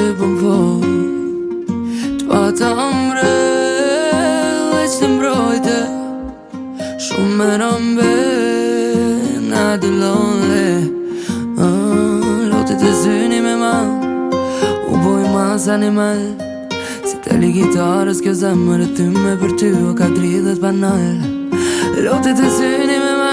të bëm po Të pa të mrel e që të mbrojte Shumë me rëmbe nga dy lole ah, Lotit e zyni me ma U boj mas me Si të li gitarës kjo zemër e ty me për ty o ka dridhet banal Lotit e Lotit e zyni me ma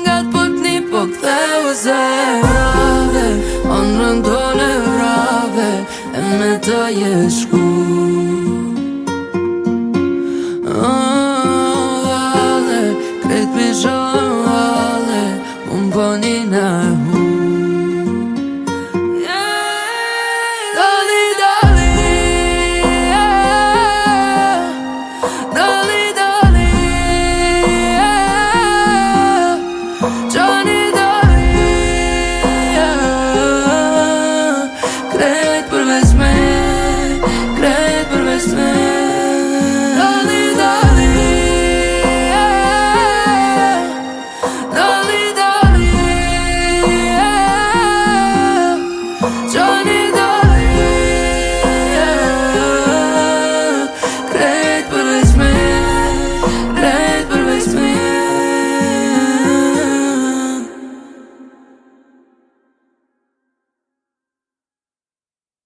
Nga po t'ni po ktheu ze Rave, onë rëndone rave E me të jeshkur vez